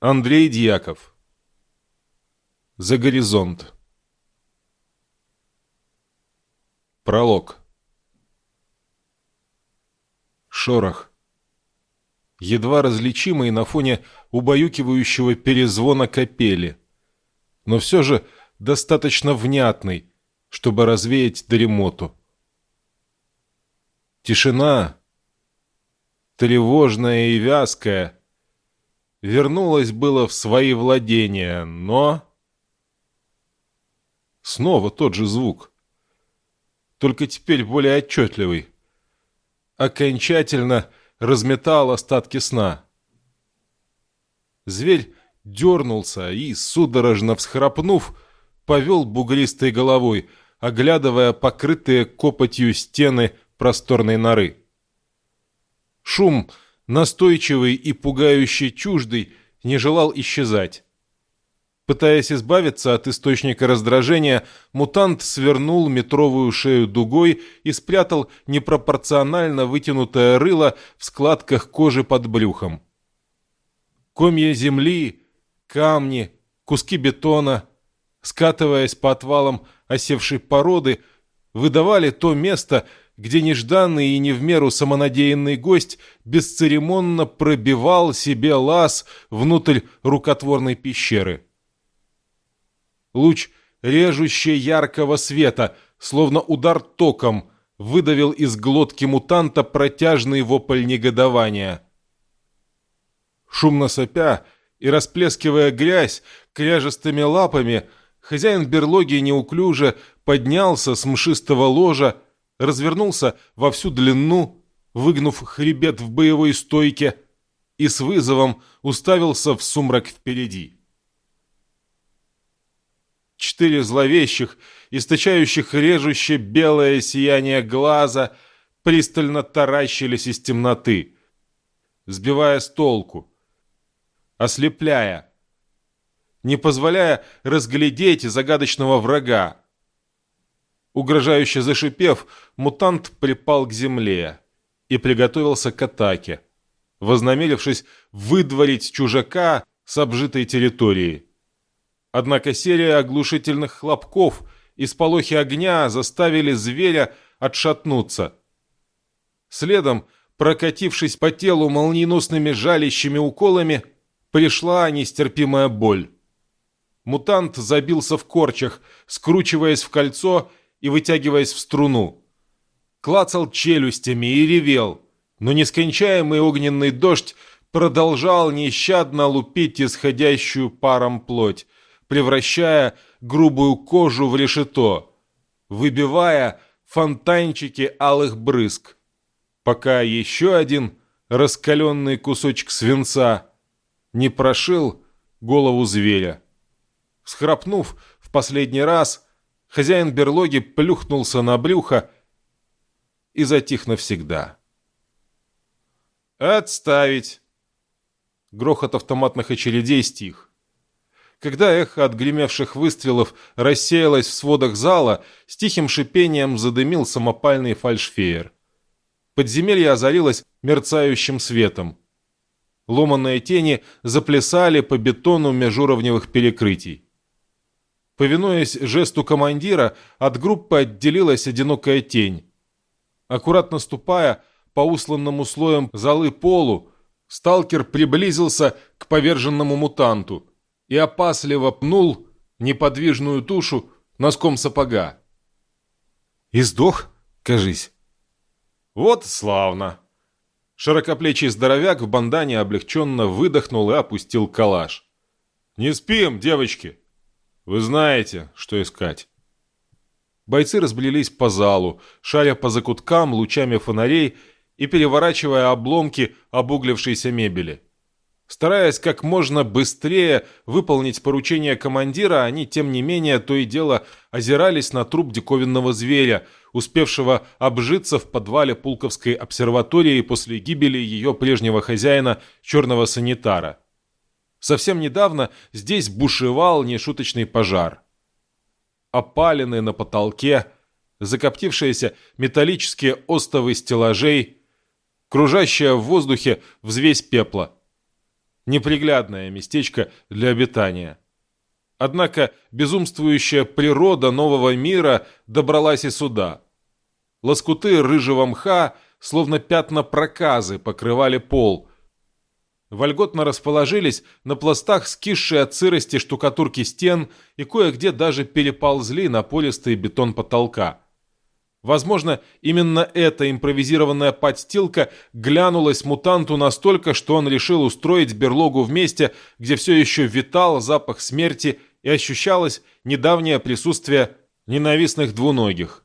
Андрей Дьяков. За горизонт. Пролог. Шорох. Едва различимый на фоне убаюкивающего перезвона капели. Но все же достаточно внятный, чтобы развеять дремоту. Тишина, тревожная и вязкая, вернулась было в свои владения, но... Снова тот же звук, только теперь более отчетливый. Окончательно разметал остатки сна. Зверь дернулся и, судорожно всхрапнув, повел бугристой головой, оглядывая покрытые копотью стены просторной норы. Шум настойчивый и пугающий чуждый, не желал исчезать. Пытаясь избавиться от источника раздражения, мутант свернул метровую шею дугой и спрятал непропорционально вытянутое рыло в складках кожи под брюхом. Комья земли, камни, куски бетона, скатываясь по отвалам осевшей породы, выдавали то место, где нежданный и не в меру самонадеянный гость бесцеремонно пробивал себе лаз внутрь рукотворной пещеры. Луч режуще яркого света, словно удар током, выдавил из глотки мутанта протяжный вопль негодования. Шумно сопя и расплескивая грязь кряжестыми лапами, хозяин берлоги неуклюже поднялся с мшистого ложа, развернулся во всю длину, выгнув хребет в боевой стойке, и с вызовом уставился в сумрак впереди. Четыре зловещих, источающих режуще белое сияние глаза, пристально таращились из темноты, сбивая с толку, ослепляя, не позволяя разглядеть загадочного врага, Угрожающе зашипев, мутант припал к земле и приготовился к атаке, вознамерившись выдворить чужака с обжитой территории. Однако серия оглушительных хлопков и сполохи огня заставили зверя отшатнуться. Следом, прокатившись по телу молниеносными жалящими уколами, пришла нестерпимая боль. Мутант забился в корчах, скручиваясь в кольцо и вытягиваясь в струну. Клацал челюстями и ревел, но нескончаемый огненный дождь продолжал нещадно лупить исходящую паром плоть, превращая грубую кожу в решето, выбивая фонтанчики алых брызг, пока еще один раскаленный кусочек свинца не прошил голову зверя. Схрапнув в последний раз, Хозяин берлоги плюхнулся на брюхо и затих навсегда. «Отставить!» Грохот автоматных очередей стих. Когда эхо от гремевших выстрелов рассеялось в сводах зала, с тихим шипением задымил самопальный фальшфеер. Подземелье озарилось мерцающим светом. Ломанные тени заплясали по бетону межуровневых перекрытий. Повинуясь жесту командира, от группы отделилась одинокая тень. Аккуратно ступая по усланному слоем золы полу, сталкер приблизился к поверженному мутанту и опасливо пнул неподвижную тушу носком сапога. «И сдох, кажись?» «Вот славно!» Широкоплечий здоровяк в бандане облегченно выдохнул и опустил калаш. «Не спим, девочки!» Вы знаете, что искать. Бойцы разбрелись по залу, шаря по закуткам лучами фонарей и переворачивая обломки обуглившейся мебели. Стараясь как можно быстрее выполнить поручение командира, они, тем не менее, то и дело озирались на труп диковинного зверя, успевшего обжиться в подвале Пулковской обсерватории после гибели ее прежнего хозяина, черного санитара. Совсем недавно здесь бушевал нешуточный пожар. Опаленные на потолке, закоптившиеся металлические остовы стеллажей, кружащая в воздухе взвесь пепла. Неприглядное местечко для обитания. Однако безумствующая природа нового мира добралась и сюда. Лоскуты рыжего мха, словно пятна проказы, покрывали пол. Вольготно расположились на пластах скисшие от сырости штукатурки стен и кое-где даже переползли на полистый бетон потолка. Возможно, именно эта импровизированная подстилка глянулась мутанту настолько, что он решил устроить берлогу в месте, где все еще витал запах смерти и ощущалось недавнее присутствие ненавистных двуногих.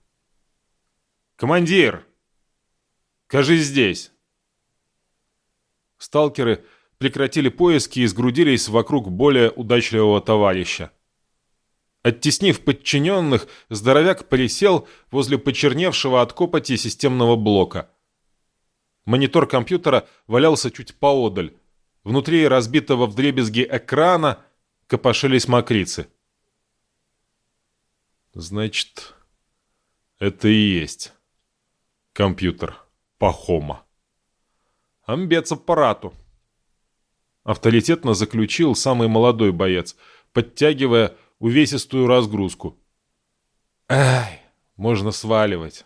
«Командир! Кажись здесь!» Сталкеры прекратили поиски и сгрудились вокруг более удачливого товарища. Оттеснив подчиненных, здоровяк присел возле почерневшего от копоти системного блока. Монитор компьютера валялся чуть поодаль. Внутри разбитого вдребезги экрана копошились мокрицы. Значит, это и есть компьютер Пахома. Амбец аппарату. Авторитетно заключил самый молодой боец, подтягивая увесистую разгрузку. Ай, можно сваливать.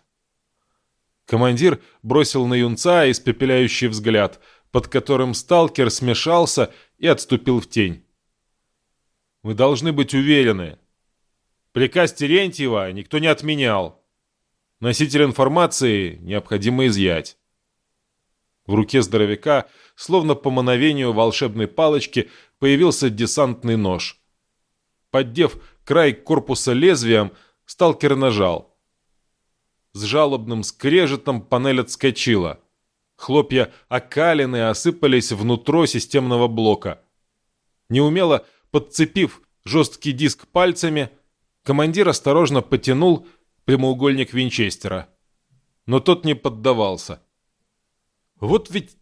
Командир бросил на юнца испепеляющий взгляд, под которым сталкер смешался и отступил в тень. Мы должны быть уверены. Приказ Терентьева никто не отменял. Носитель информации необходимо изъять. В руке здоровяка, словно по мановению волшебной палочки, появился десантный нож. Поддев край корпуса лезвием, сталкер нажал. С жалобным скрежетом панель отскочила. Хлопья окалины осыпались внутрь системного блока. Неумело Подцепив жесткий диск пальцами, командир осторожно потянул прямоугольник Винчестера. Но тот не поддавался. Вот ведь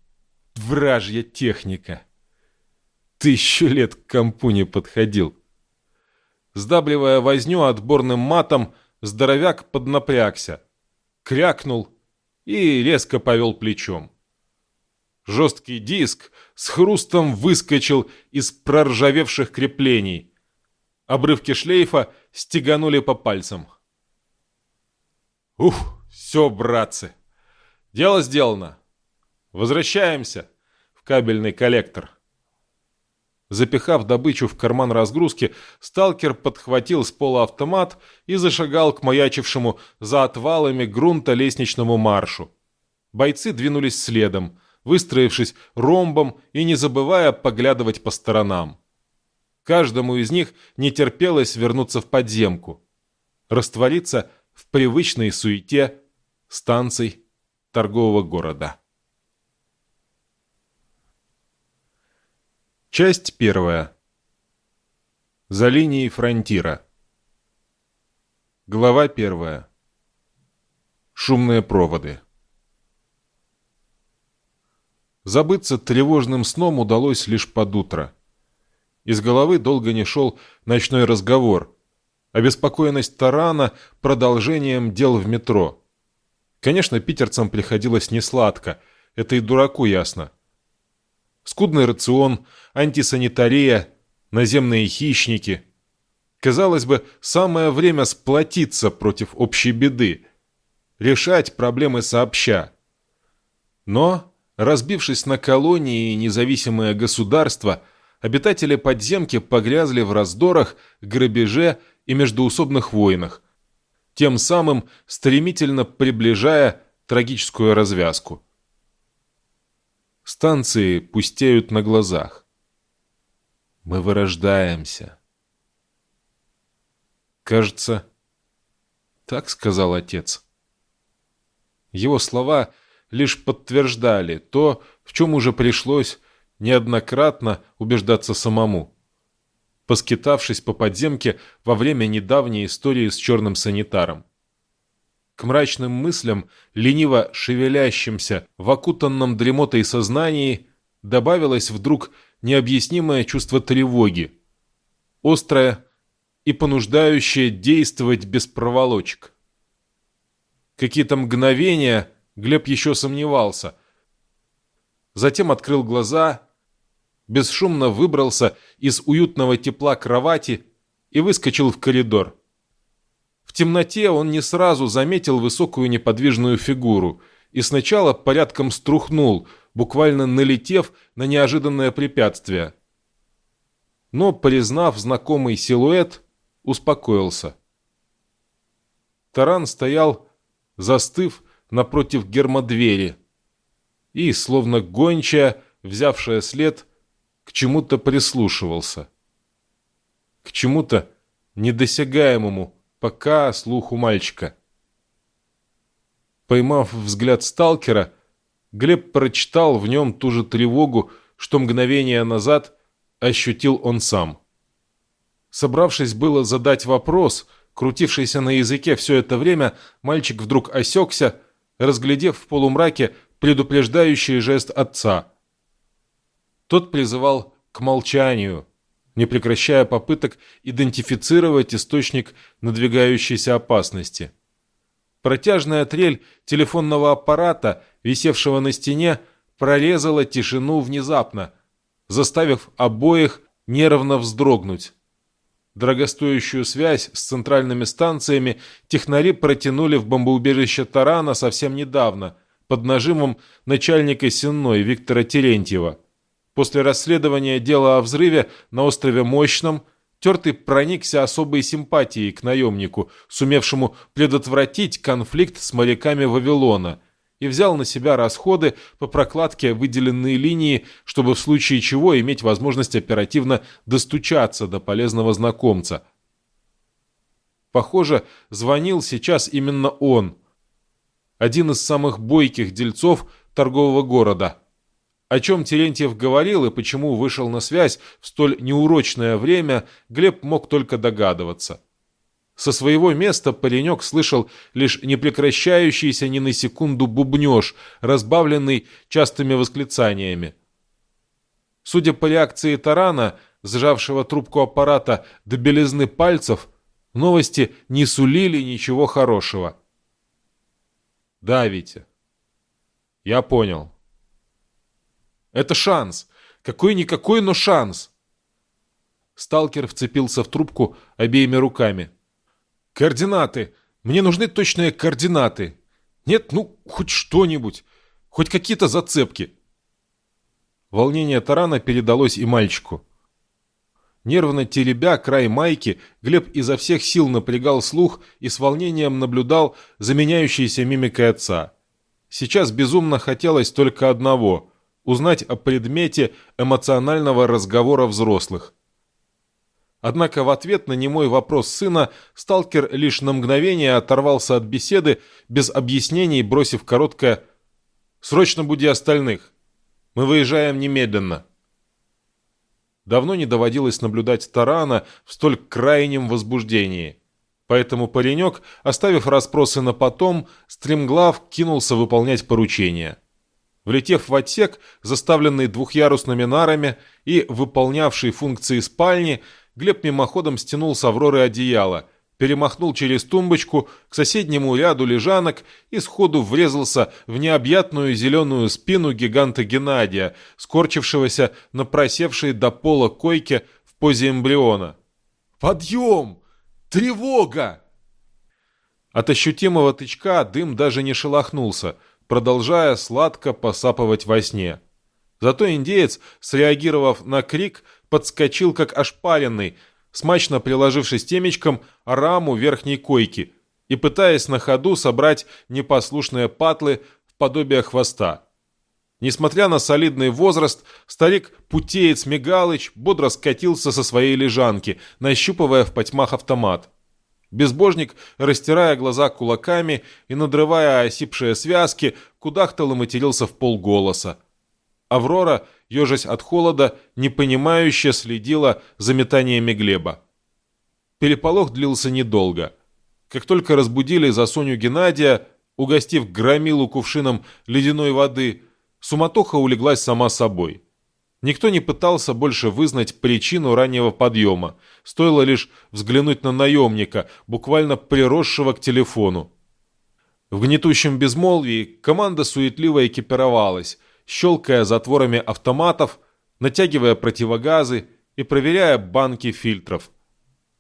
вражья техника. Тысячу лет к компу не подходил. Сдабливая возню отборным матом, здоровяк поднапрягся, крякнул и резко повел плечом. Жесткий диск с хрустом выскочил из проржавевших креплений. Обрывки шлейфа стеганули по пальцам. Ух, все, братцы. Дело сделано. Возвращаемся в кабельный коллектор. Запихав добычу в карман разгрузки, сталкер подхватил с пола автомат и зашагал к маячившему за отвалами грунта лестничному маршу. Бойцы двинулись следом – выстроившись ромбом и не забывая поглядывать по сторонам. Каждому из них не терпелось вернуться в подземку, раствориться в привычной суете станций торгового города. Часть первая. За линией фронтира. Глава первая. Шумные проводы. Забыться тревожным сном удалось лишь под утро. Из головы долго не шел ночной разговор. Обеспокоенность Тарана продолжением дел в метро. Конечно, питерцам приходилось несладко, это и дураку ясно. Скудный рацион, антисанитария, наземные хищники. Казалось бы, самое время сплотиться против общей беды, решать проблемы сообща. Но Разбившись на колонии и независимое государство, обитатели подземки погрязли в раздорах, грабеже и междоусобных войнах, тем самым стремительно приближая трагическую развязку. Станции пустеют на глазах. Мы вырождаемся. Кажется, так сказал отец. Его слова – лишь подтверждали то, в чем уже пришлось неоднократно убеждаться самому. Поскитавшись по подземке во время недавней истории с черным санитаром. К мрачным мыслям, лениво шевелящимся в окутанном дремотой сознании, добавилось вдруг необъяснимое чувство тревоги. Острое и понуждающее действовать без проволочек. Какие-то мгновения Глеб еще сомневался. Затем открыл глаза бесшумно выбрался из уютного тепла кровати и выскочил в коридор. Темноте он не сразу заметил высокую неподвижную фигуру и сначала порядком струхнул, буквально налетев на неожиданное препятствие. Но, признав знакомый силуэт, успокоился. Таран стоял, застыв напротив гермодвери, и, словно гончая, взявшая след, к чему-то прислушивался. К чему-то недосягаемому пока слуху мальчика. Поймав взгляд сталкера, Глеб прочитал в нем ту же тревогу, что мгновение назад ощутил он сам. Собравшись было задать вопрос, крутившийся на языке все это время, мальчик вдруг осекся, разглядев в полумраке предупреждающий жест отца. Тот призывал к молчанию, не прекращая попыток идентифицировать источник надвигающейся опасности. Протяжная трель телефонного аппарата, висевшего на стене, прорезала тишину внезапно, заставив обоих нервно вздрогнуть. Дорогостоящую связь с центральными станциями технари протянули в бомбоубежище Тарана совсем недавно, под нажимом начальника Сенной Виктора Терентьева. После расследования дела о взрыве на острове Мощном Тертый проникся особой симпатией к наемнику, сумевшему предотвратить конфликт с моряками Вавилона, и взял на себя расходы по прокладке выделенной линии, чтобы в случае чего иметь возможность оперативно достучаться до полезного знакомца. Похоже, звонил сейчас именно он, один из самых бойких дельцов торгового города – о чем Терентьев говорил и почему вышел на связь в столь неурочное время, Глеб мог только догадываться. Со своего места паренек слышал лишь непрекращающийся ни на секунду бубнеж, разбавленный частыми восклицаниями. Судя по реакции тарана, сжавшего трубку аппарата до белизны пальцев, новости не сулили ничего хорошего. «Да, Витя, я понял». Это шанс. Какой-никакой, но шанс. Сталкер вцепился в трубку обеими руками. «Координаты! Мне нужны точные координаты! Нет, ну, хоть что-нибудь! Хоть какие-то зацепки!» Волнение тарана передалось и мальчику. Нервно теребя край майки, Глеб изо всех сил напрягал слух и с волнением наблюдал за меняющейся мимикой отца. Сейчас безумно хотелось только одного узнать о предмете эмоционального разговора взрослых. Однако в ответ на немой вопрос сына сталкер лишь на мгновение оторвался от беседы, без объяснений бросив короткое «Срочно буди остальных! Мы выезжаем немедленно!» Давно не доводилось наблюдать Тарана в столь крайнем возбуждении. Поэтому паренек, оставив расспросы на потом, стремглав кинулся выполнять поручение – Влетев в отсек, заставленный двухъярусными нарами и выполнявший функции спальни, Глеб мимоходом стянул с Авроры одеяло, перемахнул через тумбочку к соседнему ряду лежанок и сходу врезался в необъятную зеленую спину гиганта Геннадия, скорчившегося на просевшей до пола койке в позе эмбриона. «Подъем! Тревога!» От ощутимого тычка дым даже не шелохнулся – продолжая сладко посапывать во сне. Зато индеец, среагировав на крик, подскочил как ошпаренный, смачно приложившись темечком раму верхней койки и пытаясь на ходу собрать непослушные патлы в подобие хвоста. Несмотря на солидный возраст, старик-путеец Мигалыч бодро скатился со своей лежанки, нащупывая в потьмах автомат. Безбожник, растирая глаза кулаками и надрывая осипшие связки, кудахтал и матерился в полголоса. Аврора, ежась от холода, непонимающе следила за метаниями Глеба. Переполох длился недолго. Как только разбудили за Соню Геннадия, угостив громилу кувшином ледяной воды, суматоха улеглась сама собой. Никто не пытался больше вызнать причину раннего подъема. Стоило лишь взглянуть на наемника, буквально приросшего к телефону. В гнетущем безмолвии команда суетливо экипировалась, щелкая затворами автоматов, натягивая противогазы и проверяя банки фильтров.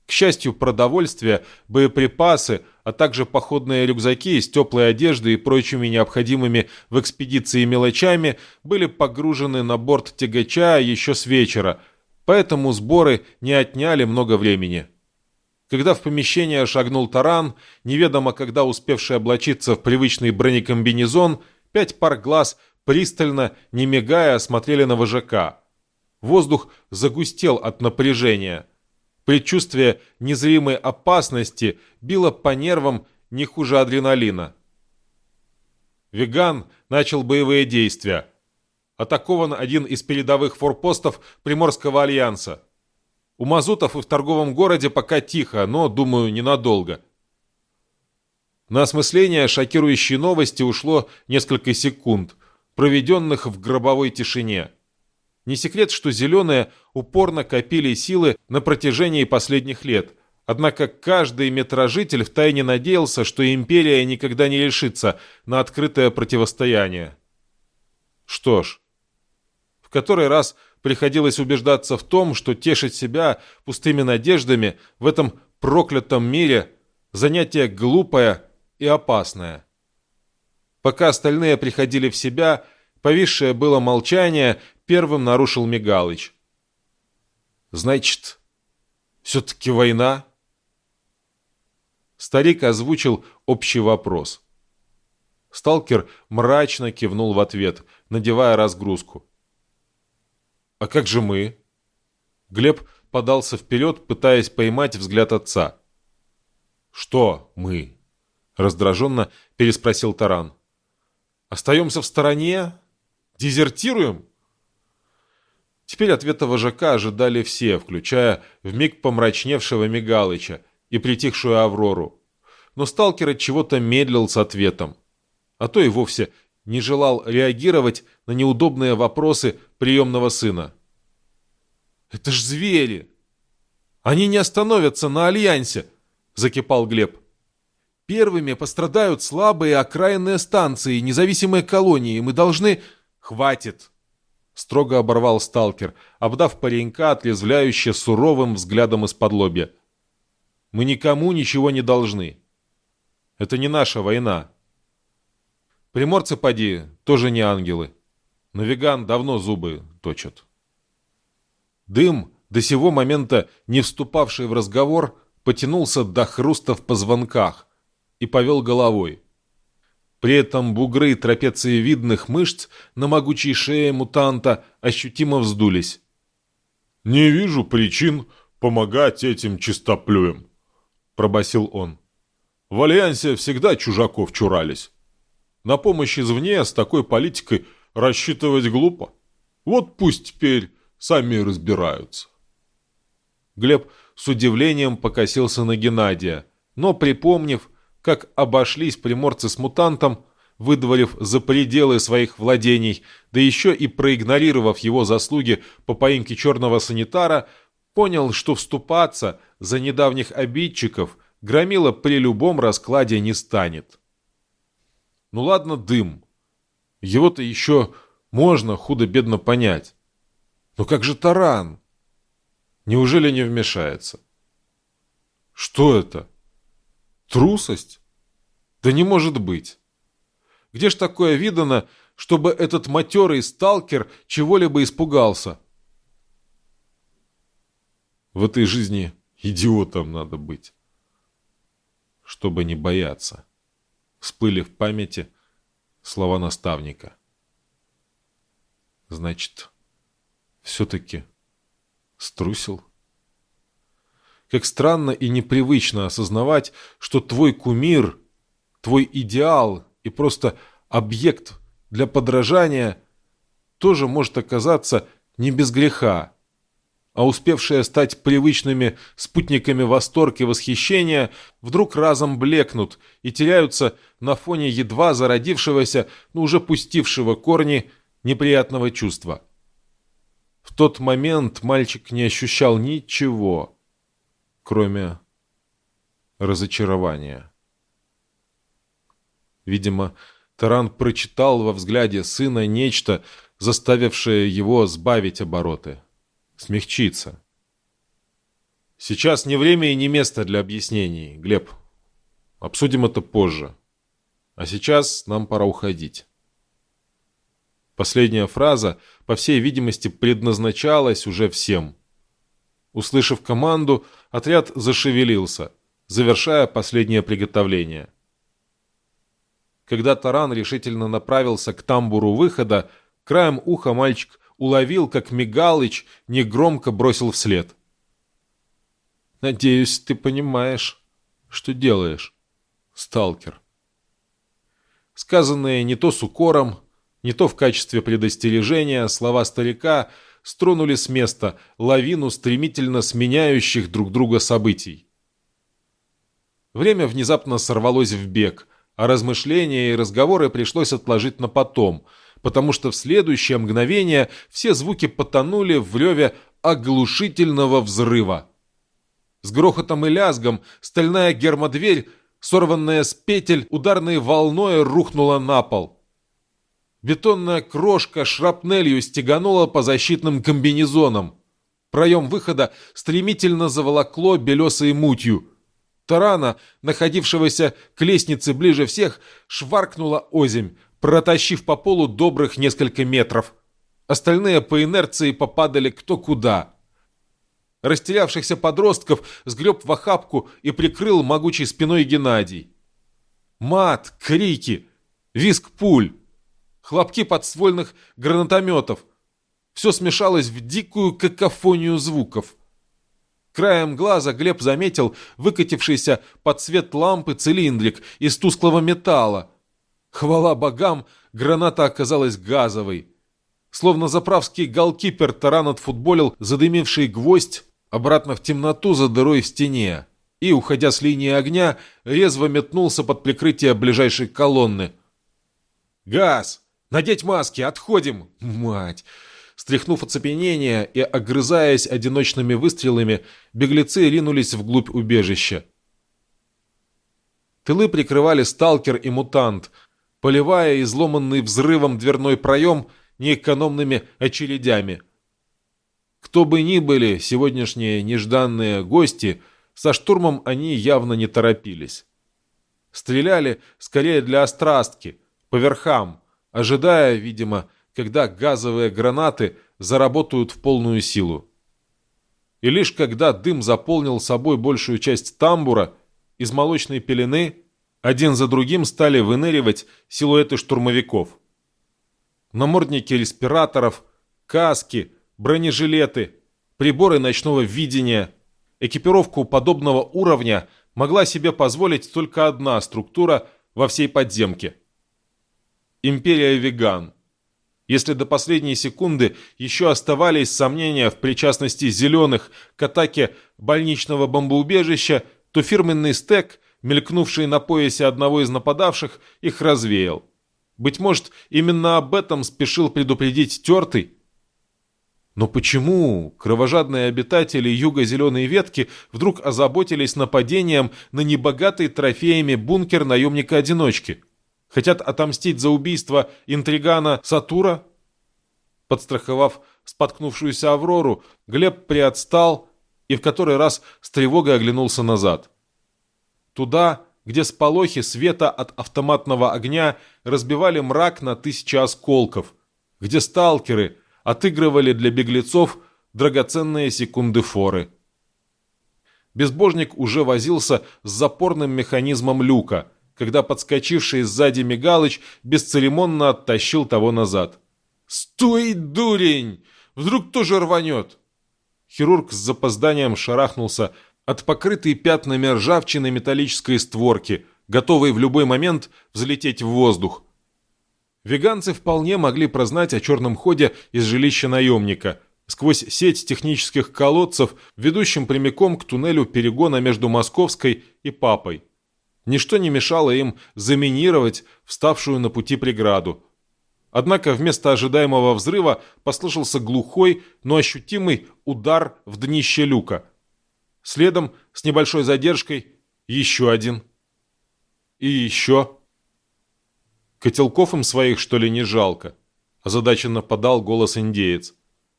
К счастью, продовольствие, боеприпасы, а также походные рюкзаки с теплой одеждой и прочими необходимыми в экспедиции мелочами были погружены на борт тягача еще с вечера, поэтому сборы не отняли много времени. Когда в помещение шагнул таран, неведомо когда успевший облачиться в привычный бронекомбинезон, пять пар глаз пристально, не мигая, смотрели на вожака. Воздух загустел от напряжения – Предчувствие незримой опасности било по нервам не хуже адреналина. Веган начал боевые действия. Атакован один из передовых форпостов Приморского альянса. У мазутов и в торговом городе пока тихо, но, думаю, ненадолго. На осмысление шокирующей новости ушло несколько секунд, проведенных в гробовой тишине. Не секрет, что зеленые упорно копили силы на протяжении последних лет. Однако каждый метрожитель втайне надеялся, что империя никогда не решится на открытое противостояние. Что ж, в который раз приходилось убеждаться в том, что тешить себя пустыми надеждами в этом проклятом мире – занятие глупое и опасное. Пока остальные приходили в себя, повисшее было молчание первым нарушил Мигалыч. «Значит, все-таки война?» Старик озвучил общий вопрос. Сталкер мрачно кивнул в ответ, надевая разгрузку. «А как же мы?» Глеб подался вперед, пытаясь поймать взгляд отца. «Что мы?» — раздраженно переспросил Таран. «Остаемся в стороне? Дезертируем?» Теперь ответа вожака ожидали все, включая вмиг помрачневшего Мигалыча и притихшую Аврору. Но сталкер от чего-то медлил с ответом. А то и вовсе не желал реагировать на неудобные вопросы приемного сына. «Это ж звери! Они не остановятся на Альянсе!» – закипал Глеб. «Первыми пострадают слабые окраинные станции, независимые колонии. Мы должны...» «Хватит!» Строго оборвал сталкер, обдав паренька отрезвляюще суровым взглядом из-под лобья. «Мы никому ничего не должны. Это не наша война. Приморцы, поди, тоже не ангелы. Но веган давно зубы точат». Дым, до сего момента не вступавший в разговор, потянулся до хруста в позвонках и повел головой. При этом бугры трапециевидных мышц на могучей шее мутанта ощутимо вздулись. «Не вижу причин помогать этим чистоплюям», — пробасил он. «В Альянсе всегда чужаков чурались. На помощь извне с такой политикой рассчитывать глупо. Вот пусть теперь сами разбираются». Глеб с удивлением покосился на Геннадия, но, припомнив, как обошлись приморцы с мутантом, выдворив за пределы своих владений, да еще и проигнорировав его заслуги по поимке черного санитара, понял, что вступаться за недавних обидчиков Громила при любом раскладе не станет. Ну ладно, дым. Его-то еще можно худо-бедно понять. Но как же таран? Неужели не вмешается? Что это? Трусость? Да не может быть. Где ж такое видано, чтобы этот матерый сталкер чего-либо испугался? В этой жизни идиотом надо быть, чтобы не бояться. Всплыли в памяти слова наставника. Значит, все-таки струсил? Как странно и непривычно осознавать, что твой кумир, твой идеал и просто объект для подражания тоже может оказаться не без греха, а успевшие стать привычными спутниками восторг и восхищения вдруг разом блекнут и теряются на фоне едва зародившегося, но уже пустившего корни неприятного чувства. В тот момент мальчик не ощущал ничего, кроме разочарования. Видимо, Таран прочитал во взгляде сына нечто, заставившее его сбавить обороты, смягчиться. Сейчас не время и не место для объяснений, Глеб. Обсудим это позже. А сейчас нам пора уходить. Последняя фраза, по всей видимости, предназначалась уже всем. Услышав команду, отряд зашевелился, завершая последнее приготовление. Когда таран решительно направился к тамбуру выхода, краем уха мальчик уловил, как Мигалыч негромко бросил вслед. «Надеюсь, ты понимаешь, что делаешь, сталкер». Сказанные не то с укором, не то в качестве предостережения, слова старика стронули с места лавину стремительно сменяющих друг друга событий. Время внезапно сорвалось в бег, а размышления и разговоры пришлось отложить на потом, потому что в следующее мгновение все звуки потонули в реве оглушительного взрыва. С грохотом и лязгом стальная гермодверь сорванная с петель, ударной волной рухнула на пол. Бетонная крошка шрапнелью стеганула по защитным комбинезонам. Проем выхода стремительно заволокло белесой мутью. Тарана, находившегося к лестнице ближе всех, шваркнула озимь, протащив по полу добрых несколько метров. Остальные по инерции попадали кто куда. Растерявшихся подростков сгреб в охапку и прикрыл могучей спиной Геннадий. Мат, крики, визг пуль, хлопки подствольных гранатометов. Все смешалось в дикую какофонию звуков. Краем глаза Глеб заметил выкатившийся под свет лампы цилиндрик из тусклого металла. Хвала богам, граната оказалась газовой. Словно заправский голкипер таран отфутболил задымивший гвоздь обратно в темноту за дырой в стене и, уходя с линии огня, резво метнулся под прикрытие ближайшей колонны. «Газ! Надеть маски! Отходим! Мать!» Стряхнув оцепенение и огрызаясь одиночными выстрелами, беглецы ринулись вглубь убежища. Тылы прикрывали сталкер и мутант, поливая изломанный взрывом дверной проем неэкономными очередями – кто бы ни были сегодняшние нежданные гости, со штурмом они явно не торопились. Стреляли скорее для острастки, по верхам, ожидая, видимо, когда газовые гранаты заработают в полную силу. И лишь когда дым заполнил собой большую часть тамбура, из молочной пелены один за другим стали выныривать силуэты штурмовиков. Намордники респираторов, каски, бронежилеты, приборы ночного видения. Экипировку подобного уровня могла себе позволить только одна структура во всей подземке. Империя Веган. Если до последней секунды еще оставались сомнения в причастности зеленых к атаке больничного бомбоубежища, то фирменный стек, мелькнувший на поясе одного из нападавших, их развеял. Быть может, именно об этом спешил предупредить Тертый, но почему кровожадные обитатели юго-зеленой ветки вдруг озаботились нападением на небогатый трофеями бункер наемника-одиночки? Хотят отомстить за убийство интригана Сатура? Подстраховав споткнувшуюся Аврору, Глеб приотстал и в который раз с тревогой оглянулся назад. Туда, где сполохи света от автоматного огня разбивали мрак на тысячи осколков, где сталкеры – отыгрывали для беглецов драгоценные секунды форы. Безбожник уже возился с запорным механизмом люка, когда подскочивший сзади Мигалыч бесцеремонно оттащил того назад. «Стой, дурень! Вдруг тоже рванет!» Хирург с запозданием шарахнулся от покрытой пятнами ржавчины металлической створки, готовой в любой момент взлететь в воздух, Веганцы вполне могли прознать о черном ходе из жилища наемника, сквозь сеть технических колодцев, ведущим прямиком к туннелю перегона между Московской и Папой. Ничто не мешало им заминировать вставшую на пути преграду. Однако вместо ожидаемого взрыва послышался глухой, но ощутимый удар в днище люка. Следом, с небольшой задержкой, еще один. И еще... Котелков им своих, что ли, не жалко? озадаченно подал голос индеец.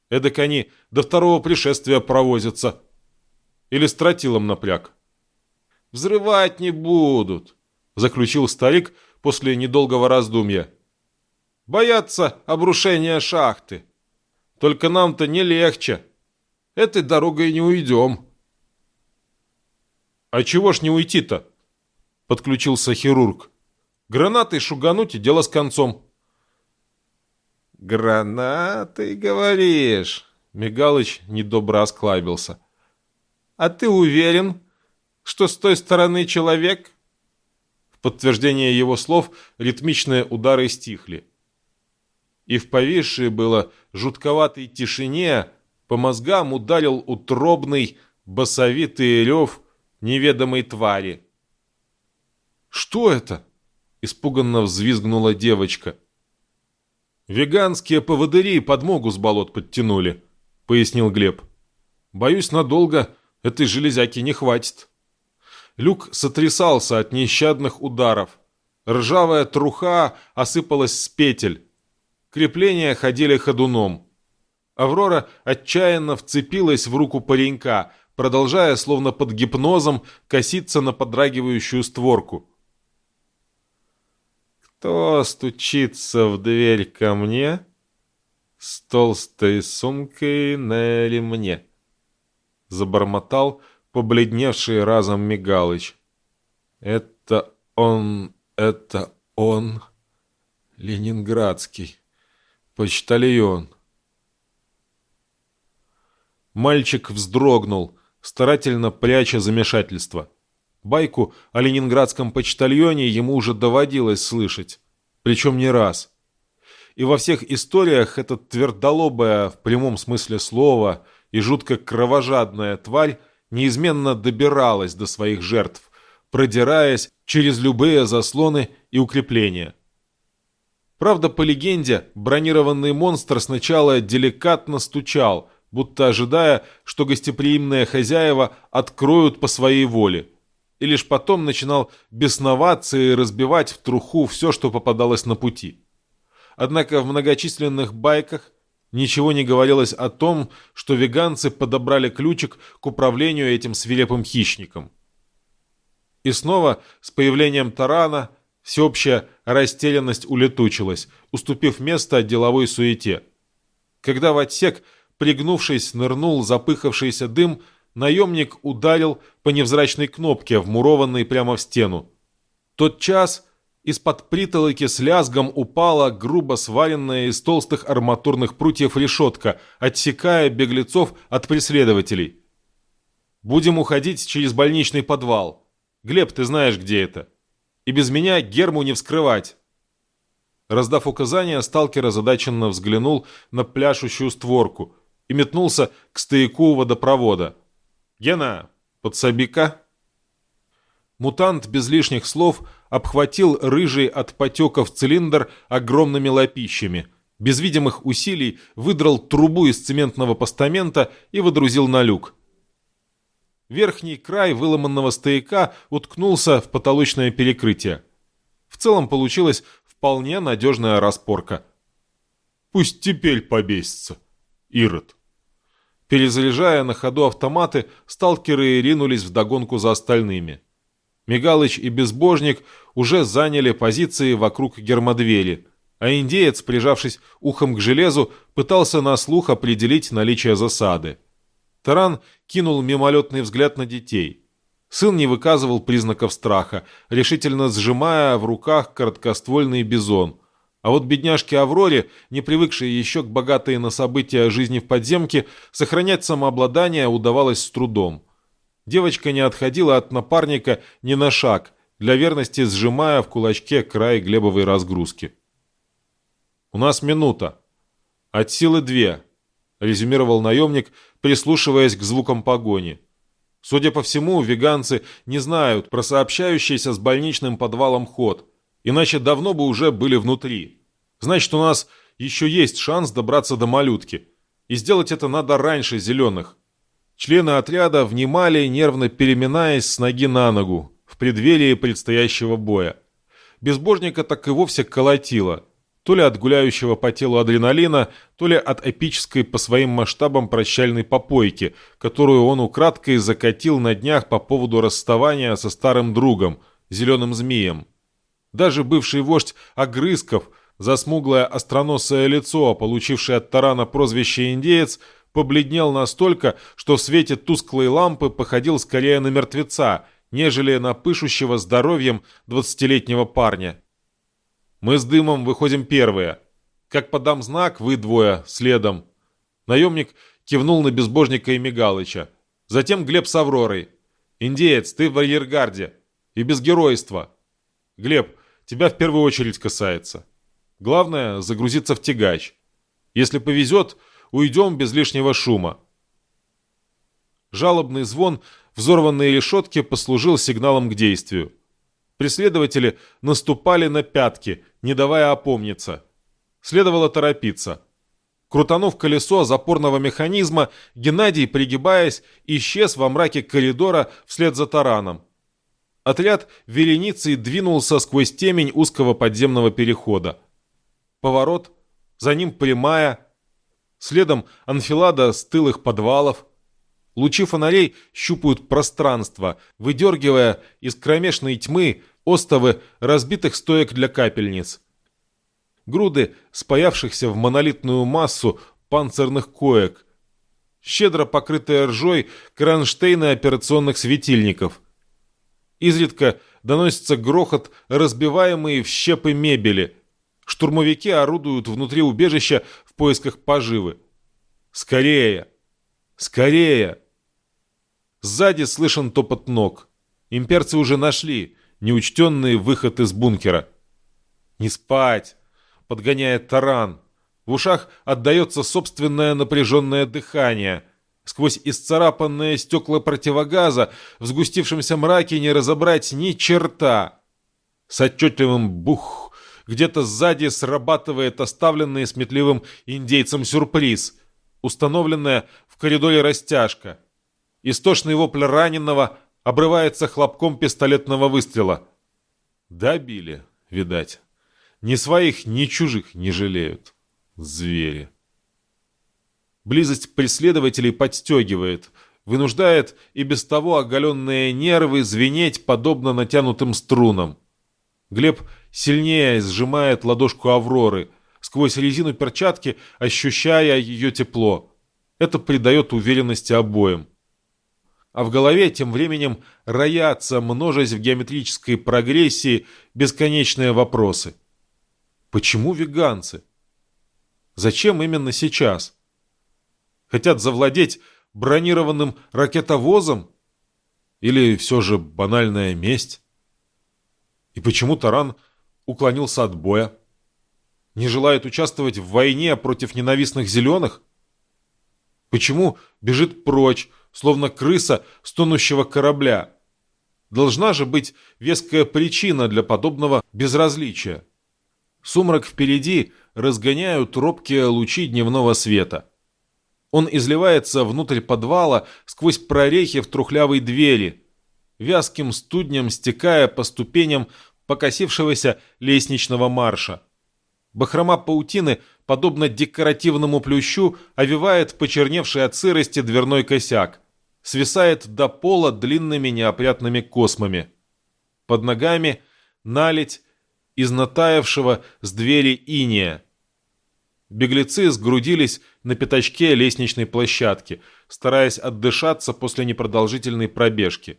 Эдак они до второго пришествия провозятся. Или с тротилом напряг. «Взрывать не будут», — заключил старик после недолгого раздумья. «Боятся обрушения шахты. Только нам-то не легче. Этой дорогой не уйдем». «А чего ж не уйти-то?» — подключился хирург. «Гранатой шугануть и дело с концом». «Гранаты, говоришь?» Мигалыч недобро осклабился. «А ты уверен, что с той стороны человек?» В подтверждение его слов ритмичные удары стихли. И в повисшей было жутковатой тишине по мозгам ударил утробный басовитый рев неведомой твари. «Что это?» – испуганно взвизгнула девочка – «Веганские поводыри подмогу с болот подтянули», — пояснил Глеб. «Боюсь, надолго этой железяки не хватит». Люк сотрясался от нещадных ударов. Ржавая труха осыпалась с петель. Крепления ходили ходуном. Аврора отчаянно вцепилась в руку паренька, продолжая, словно под гипнозом, коситься на подрагивающую створку. Кто стучится в дверь ко мне с толстой сумкой на ремне? Забормотал побледневший разом Мигалыч. Это он, это он, ленинградский, почтальон. Мальчик вздрогнул, старательно пряча замешательство. Байку о ленинградском почтальоне ему уже доводилось слышать, причем не раз. И во всех историях эта твердолобая в прямом смысле слова и жутко кровожадная тварь неизменно добиралась до своих жертв, продираясь через любые заслоны и укрепления. Правда, по легенде, бронированный монстр сначала деликатно стучал, будто ожидая, что гостеприимные хозяева откроют по своей воле – и лишь потом начинал бесноваться и разбивать в труху все, что попадалось на пути. Однако в многочисленных байках ничего не говорилось о том, что веганцы подобрали ключик к управлению этим свирепым хищником. И снова с появлением тарана всеобщая растерянность улетучилась, уступив место деловой суете. Когда в отсек, пригнувшись, нырнул запыхавшийся дым – наемник ударил по невзрачной кнопке, вмурованной прямо в стену. Тот час из-под притолоки с лязгом упала грубо сваренная из толстых арматурных прутьев решетка, отсекая беглецов от преследователей. «Будем уходить через больничный подвал. Глеб, ты знаешь, где это. И без меня герму не вскрывать». Раздав указания, сталкер озадаченно взглянул на пляшущую створку и метнулся к стояку водопровода – «Гена, подсоби-ка!» Мутант без лишних слов обхватил рыжий от потеков цилиндр огромными лопищами, без видимых усилий выдрал трубу из цементного постамента и выдрузил на люк. Верхний край выломанного стояка уткнулся в потолочное перекрытие. В целом получилась вполне надежная распорка. «Пусть теперь побесится, Ирод!» Перезаряжая на ходу автоматы, сталкеры ринулись в догонку за остальными. Мигалыч и Безбожник уже заняли позиции вокруг гермодвери, а индеец, прижавшись ухом к железу, пытался на слух определить наличие засады. Таран кинул мимолетный взгляд на детей. Сын не выказывал признаков страха, решительно сжимая в руках короткоствольный бизон – а вот бедняжке Авроре, не привыкшей еще к богатой на события жизни в подземке, сохранять самообладание удавалось с трудом. Девочка не отходила от напарника ни на шаг, для верности сжимая в кулачке край глебовой разгрузки. «У нас минута. От силы две», — резюмировал наемник, прислушиваясь к звукам погони. Судя по всему, веганцы не знают про сообщающийся с больничным подвалом ход — Иначе давно бы уже были внутри. Значит, у нас еще есть шанс добраться до малютки. И сделать это надо раньше зеленых. Члены отряда внимали, нервно переминаясь с ноги на ногу в преддверии предстоящего боя. Безбожника так и вовсе колотило. то ли от гуляющего по телу адреналина, то ли от эпической по своим масштабам прощальной попойки, которую он украдкой закатил на днях по поводу расставания со старым другом, зеленым змеем. Даже бывший вождь Огрызков, засмуглое остроносое лицо, получившее от Тарана прозвище «индеец», побледнел настолько, что в свете тусклой лампы походил скорее на мертвеца, нежели на пышущего здоровьем двадцатилетнего парня. Мы с дымом выходим первые. Как подам знак, вы двое, следом. Наемник кивнул на безбожника и Мигалыча. Затем Глеб с Авророй. «Индеец, ты в арьергарде. И без геройства. Глеб, тебя в первую очередь касается. Главное — загрузиться в тягач. Если повезет, уйдем без лишнего шума». Жалобный звон взорванной решетки послужил сигналом к действию. Преследователи наступали на пятки, не давая опомниться. Следовало торопиться. Крутанув колесо запорного механизма, Геннадий, пригибаясь, исчез во мраке коридора вслед за тараном. Отряд вереницей двинулся сквозь темень узкого подземного перехода. Поворот, за ним прямая, следом анфилада стылых подвалов. Лучи фонарей щупают пространство, выдергивая из кромешной тьмы остовы разбитых стоек для капельниц. Груды спаявшихся в монолитную массу панцирных коек. Щедро покрытые ржой кронштейны операционных светильников. Изредка доносится грохот, разбиваемые в щепы мебели. Штурмовики орудуют внутри убежища в поисках поживы. «Скорее! Скорее!» Сзади слышен топот ног. Имперцы уже нашли неучтенный выход из бункера. «Не спать!» — подгоняет таран. В ушах отдается собственное напряженное дыхание. Сквозь исцарапанное стекла противогаза в сгустившемся мраке не разобрать ни черта. С отчетливым бух где-то сзади срабатывает оставленный сметливым индейцем сюрприз, установленная в коридоре растяжка. Истошный вопль раненого обрывается хлопком пистолетного выстрела. Добили, видать. Ни своих, ни чужих не жалеют. Звери. Близость преследователей подстегивает, вынуждает и без того оголенные нервы звенеть подобно натянутым струнам. Глеб сильнее сжимает ладошку Авроры, сквозь резину перчатки ощущая ее тепло. Это придает уверенности обоим а в голове тем временем роятся, множась в геометрической прогрессии, бесконечные вопросы. Почему веганцы? Зачем именно сейчас? Хотят завладеть бронированным ракетовозом? Или все же банальная месть? И почему Таран уклонился от боя? Не желает участвовать в войне против ненавистных зеленых? Почему бежит прочь, словно крыса стонущего корабля. Должна же быть веская причина для подобного безразличия. Сумрак впереди разгоняют робкие лучи дневного света. Он изливается внутрь подвала сквозь прорехи в трухлявой двери, вязким студнем стекая по ступеням покосившегося лестничного марша. Бахрома паутины, подобно декоративному плющу, овивает почерневший от сырости дверной косяк свисает до пола длинными неопрятными космами. Под ногами наледь из натаявшего с двери иния. Беглецы сгрудились на пятачке лестничной площадки, стараясь отдышаться после непродолжительной пробежки.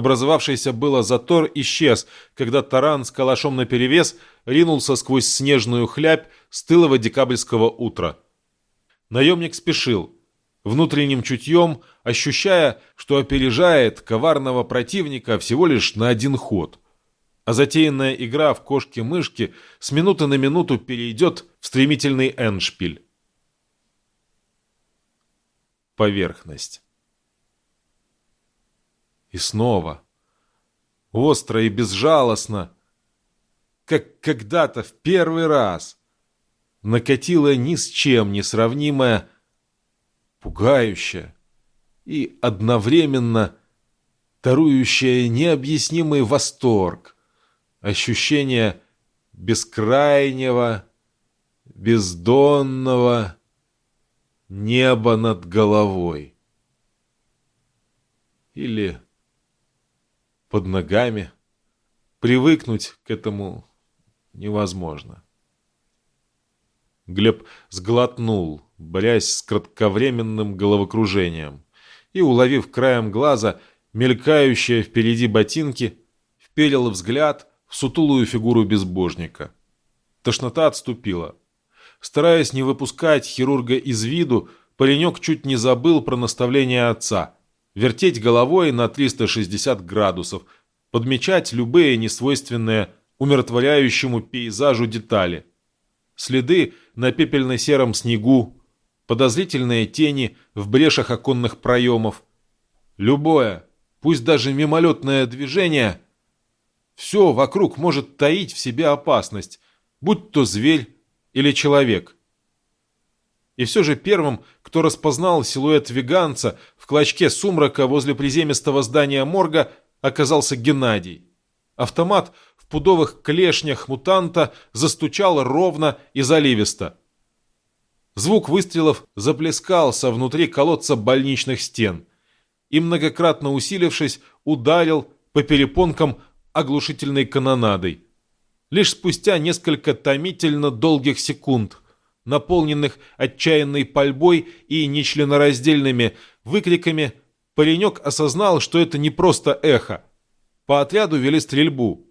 Образовавшийся было затор исчез, когда таран с калашом наперевес ринулся сквозь снежную хлябь стылого декабрьского утра. Наемник спешил – внутренним чутьем ощущая, что опережает коварного противника всего лишь на один ход. А затеянная игра в кошки-мышки с минуты на минуту перейдет в стремительный эншпиль. Поверхность. И снова. Остро и безжалостно. Как когда-то в первый раз. Накатила ни с чем не сравнимая пугающая и одновременно дарующая необъяснимый восторг, ощущение бескрайнего, бездонного неба над головой. Или под ногами. Привыкнуть к этому невозможно. Глеб сглотнул, борясь с кратковременным головокружением, и, уловив краем глаза мелькающие впереди ботинки, вперил взгляд в сутулую фигуру безбожника. Тошнота отступила. Стараясь не выпускать хирурга из виду, паренек чуть не забыл про наставление отца. Вертеть головой на 360 градусов, подмечать любые несвойственные умиротворяющему пейзажу детали. Следы на пепельно-сером снегу, подозрительные тени в брешах оконных проемов. Любое, пусть даже мимолетное движение, все вокруг может таить в себе опасность, будь то зверь или человек. И все же первым, кто распознал силуэт веганца клочке сумрака возле приземистого здания морга, оказался Геннадий. Автомат в пудовых клешнях мутанта застучал ровно и заливисто. Звук выстрелов заплескался внутри колодца больничных стен и, многократно усилившись, ударил по перепонкам оглушительной канонадой. Лишь спустя несколько томительно долгих секунд, наполненных отчаянной пальбой и нечленораздельными выкриками, паренек осознал, что это не просто эхо. По отряду вели стрельбу.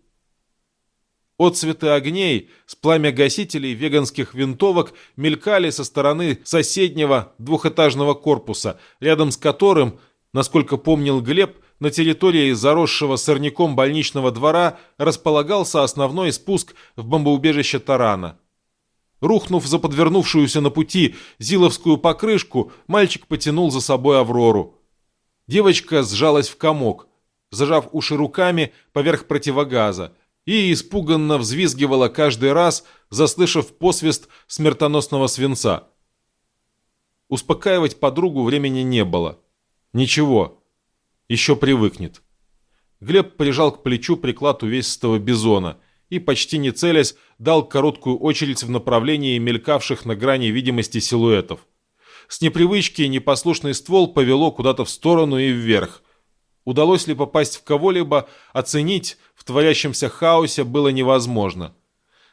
Отцветы огней с пламя-гасителей веганских винтовок мелькали со стороны соседнего двухэтажного корпуса, рядом с которым, насколько помнил Глеб, на территории заросшего сорняком больничного двора располагался основной спуск в бомбоубежище Тарана. Рухнув за подвернувшуюся на пути зиловскую покрышку, мальчик потянул за собой Аврору. Девочка сжалась в комок, зажав уши руками поверх противогаза, и испуганно взвизгивала каждый раз, заслышав посвист смертоносного свинца. Успокаивать подругу времени не было. Ничего, еще привыкнет. Глеб прижал к плечу приклад увесистого бизона и, почти не целясь, дал короткую очередь в направлении мелькавших на грани видимости силуэтов. С непривычки непослушный ствол повело куда-то в сторону и вверх. Удалось ли попасть в кого-либо, оценить в творящемся хаосе было невозможно.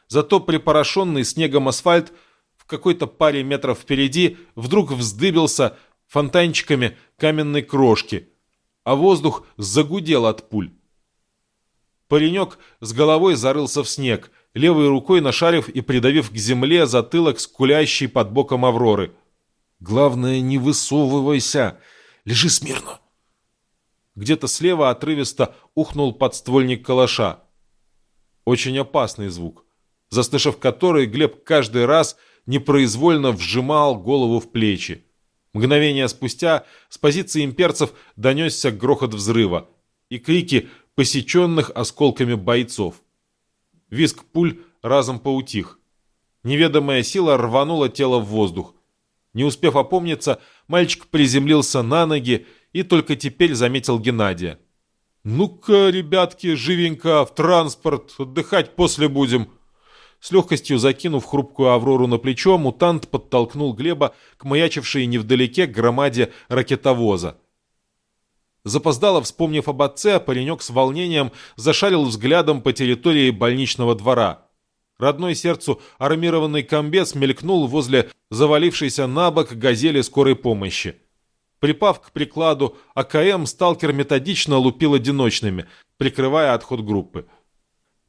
Зато припорошенный снегом асфальт в какой-то паре метров впереди вдруг вздыбился фонтанчиками каменной крошки – а воздух загудел от пуль. Паренек с головой зарылся в снег, левой рукой нашарив и придавив к земле затылок скулящий под боком Авроры. «Главное, не высовывайся! Лежи смирно!» Где-то слева отрывисто ухнул подствольник калаша. Очень опасный звук, заслышав который, Глеб каждый раз непроизвольно вжимал голову в плечи. Мгновение спустя с позиции имперцев донесся грохот взрыва и крики посеченных осколками бойцов. Виск пуль разом поутих. Неведомая сила рванула тело в воздух. Не успев опомниться, мальчик приземлился на ноги и только теперь заметил Геннадия. «Ну-ка, ребятки, живенько, в транспорт, отдыхать после будем», с легкостью закинув хрупкую Аврору на плечо, мутант подтолкнул Глеба к маячившей невдалеке громаде ракетовоза. Запоздало, вспомнив об отце, паренек с волнением зашарил взглядом по территории больничного двора. Родной сердцу армированный комбез мелькнул возле завалившейся на бок газели скорой помощи. Припав к прикладу, АКМ сталкер методично лупил одиночными, прикрывая отход группы.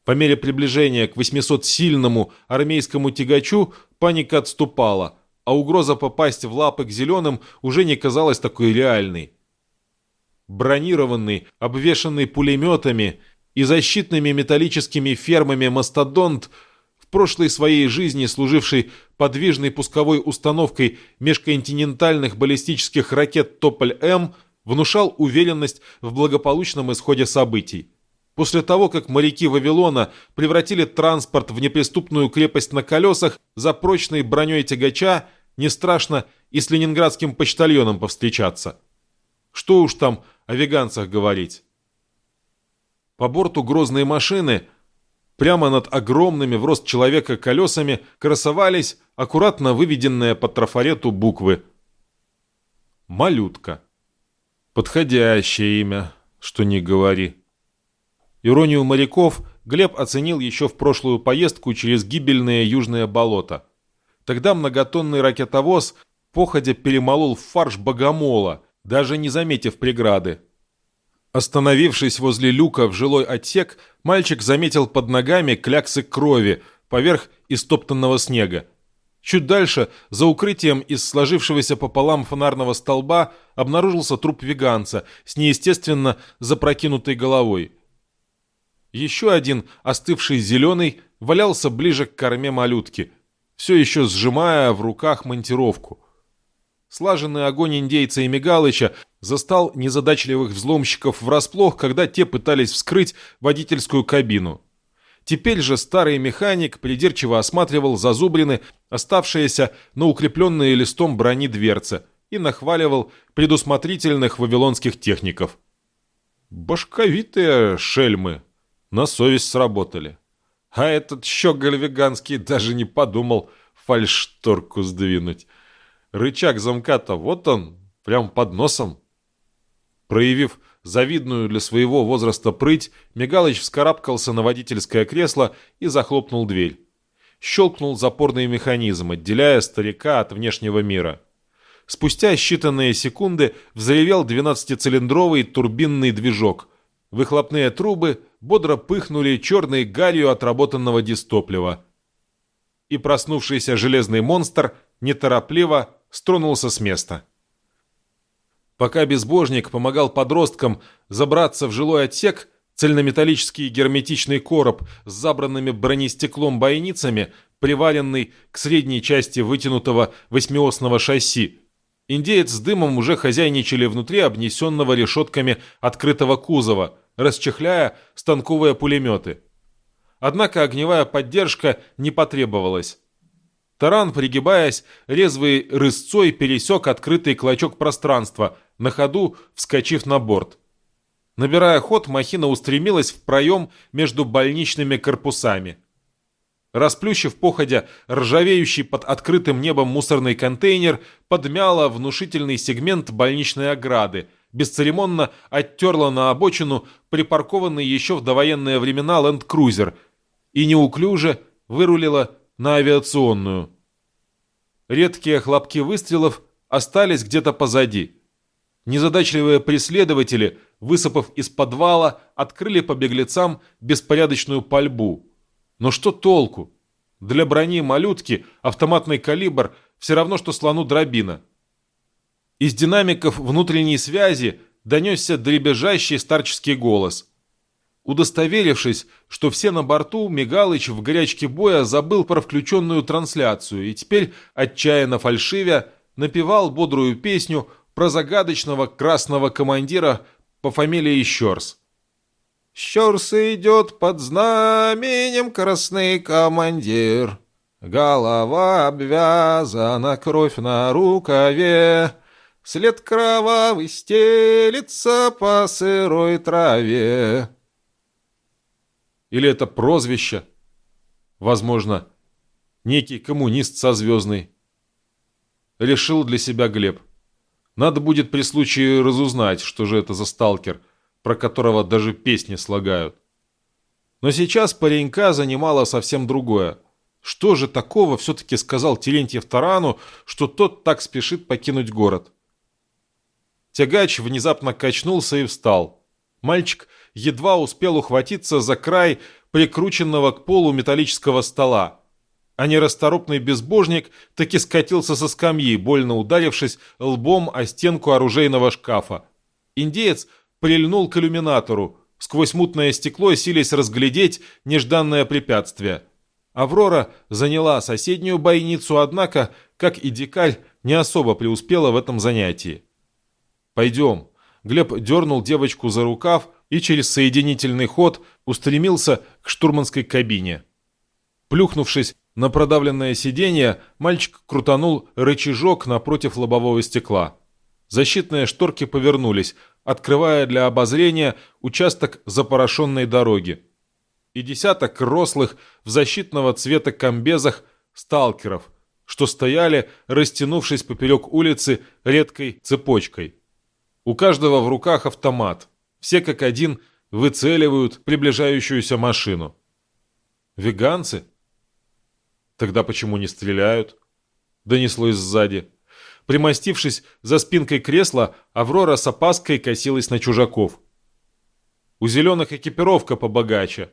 По мере приближения к 800-сильному армейскому тягачу паника отступала, а угроза попасть в лапы к зеленым уже не казалась такой реальной. Бронированный, обвешанный пулеметами и защитными металлическими фермами мастодонт, в прошлой своей жизни служивший подвижной пусковой установкой межконтинентальных баллистических ракет «Тополь-М», внушал уверенность в благополучном исходе событий. После того, как моряки Вавилона превратили транспорт в неприступную крепость на колесах, за прочной броней тягача не страшно и с ленинградским почтальоном повстречаться. Что уж там о веганцах говорить. По борту грозной машины Прямо над огромными в рост человека колесами красовались аккуратно выведенные по трафарету буквы «Малютка». Подходящее имя, что не говори. Иронию моряков Глеб оценил еще в прошлую поездку через гибельное южное болото. Тогда многотонный ракетовоз походя перемолол в фарш богомола, даже не заметив преграды. Остановившись возле люка в жилой отсек, мальчик заметил под ногами кляксы крови поверх истоптанного снега. Чуть дальше, за укрытием из сложившегося пополам фонарного столба, обнаружился труп веганца с неестественно запрокинутой головой. Еще один, остывший зеленый, валялся ближе к корме малютки, все еще сжимая в руках монтировку. Слаженный огонь индейца и Мигалыча застал незадачливых взломщиков врасплох, когда те пытались вскрыть водительскую кабину. Теперь же старый механик придирчиво осматривал зазубрины, оставшиеся на укрепленные листом брони дверцы, и нахваливал предусмотрительных вавилонских техников. «Башковитые шельмы!» На совесть сработали. А этот щеголь веганский даже не подумал фальшторку сдвинуть. Рычаг замка-то вот он, прям под носом. Проявив завидную для своего возраста прыть, Мигалыч вскарабкался на водительское кресло и захлопнул дверь. Щелкнул запорный механизм, отделяя старика от внешнего мира. Спустя считанные секунды взревел 12-цилиндровый турбинный движок. Выхлопные трубы бодро пыхнули черной гарью отработанного дистоплива. И проснувшийся железный монстр неторопливо стронулся с места. Пока безбожник помогал подросткам забраться в жилой отсек, цельнометаллический герметичный короб с забранными бронестеклом бойницами, приваренный к средней части вытянутого восьмиосного шасси, индеец с дымом уже хозяйничали внутри обнесенного решетками открытого кузова, расчехляя станковые пулеметы. Однако огневая поддержка не потребовалась. Таран, пригибаясь, резвой рысцой пересек открытый клочок пространства, на ходу вскочив на борт. Набирая ход, махина устремилась в проем между больничными корпусами. Расплющив походя ржавеющий под открытым небом мусорный контейнер, подмяла внушительный сегмент больничной ограды, бесцеремонно оттерла на обочину припаркованный еще в довоенные времена ленд-крузер и неуклюже вырулила на авиационную. Редкие хлопки выстрелов остались где-то позади. Незадачливые преследователи, высыпав из подвала, открыли по беглецам беспорядочную пальбу. Но что толку? Для брони малютки автоматный калибр все равно, что слону дробина. Из динамиков внутренней связи донесся дребезжащий старческий голос. Удостоверившись, что все на борту, Мигалыч в горячке боя забыл про включенную трансляцию и теперь, отчаянно фальшивя, напевал бодрую песню про загадочного красного командира по фамилии Щорс. «Щорс идет под знаменем красный командир, голова обвязана, кровь на рукаве». След кровавый стелится по сырой траве. Или это прозвище? Возможно, некий коммунист со звездной. Решил для себя Глеб. Надо будет при случае разузнать, что же это за сталкер, про которого даже песни слагают. Но сейчас паренька занимало совсем другое. Что же такого все-таки сказал Терентьев Тарану, что тот так спешит покинуть город? Тягач внезапно качнулся и встал. Мальчик едва успел ухватиться за край прикрученного к полу металлического стола. А нерасторопный безбожник таки скатился со скамьи, больно ударившись лбом о стенку оружейного шкафа. Индеец прильнул к иллюминатору, сквозь мутное стекло силясь разглядеть нежданное препятствие. Аврора заняла соседнюю бойницу, однако, как и Дикаль, не особо преуспела в этом занятии. «Пойдем», Глеб дернул девочку за рукав и через соединительный ход устремился к штурманской кабине. Плюхнувшись на продавленное сиденье, мальчик крутанул рычажок напротив лобового стекла. Защитные шторки повернулись, открывая для обозрения участок запорошенной дороги. и десяток рослых в защитного цвета комбезах сталкеров, что стояли, растянувшись поперек улицы редкой цепочкой. У каждого в руках автомат. Все как один выцеливают приближающуюся машину. Веганцы? Тогда почему не стреляют? Донеслось сзади. Примостившись за спинкой кресла, Аврора с опаской косилась на чужаков. У зеленых экипировка побогаче.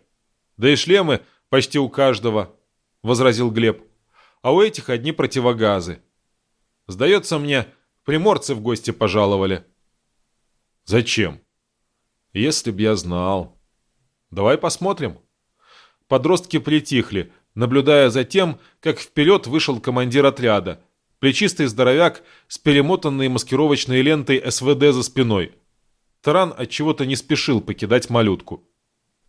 Да и шлемы почти у каждого, возразил Глеб. А у этих одни противогазы. Сдается мне, приморцы в гости пожаловали. Зачем? Если б я знал. Давай посмотрим. Подростки притихли, наблюдая за тем, как вперед вышел командир отряда, плечистый здоровяк с перемотанной маскировочной лентой СВД за спиной. Таран от чего то не спешил покидать малютку.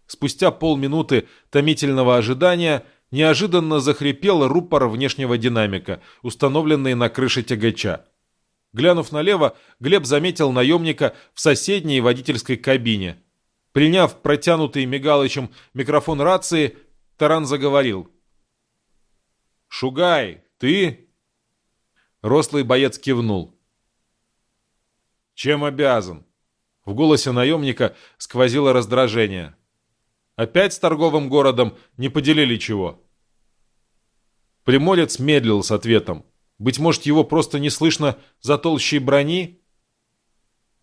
Спустя полминуты томительного ожидания неожиданно захрипел рупор внешнего динамика, установленный на крыше тягача. Глянув налево, Глеб заметил наемника в соседней водительской кабине. Приняв протянутый Мигалычем микрофон рации, Таран заговорил. «Шугай, ты?» Рослый боец кивнул. «Чем обязан?» В голосе наемника сквозило раздражение. «Опять с торговым городом не поделили чего?» Приморец медлил с ответом. Быть может, его просто не слышно за толщей брони?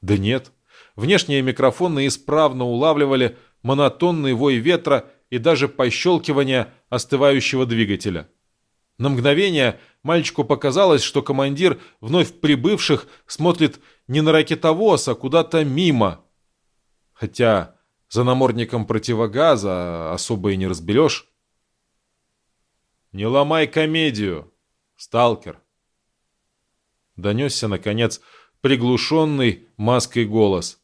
Да нет. Внешние микрофоны исправно улавливали монотонный вой ветра и даже пощелкивание остывающего двигателя. На мгновение мальчику показалось, что командир вновь прибывших смотрит не на ракетовоз, а куда-то мимо. Хотя за намордником противогаза особо и не разберешь. «Не ломай комедию, сталкер!» Донесся, наконец, приглушенный маской голос.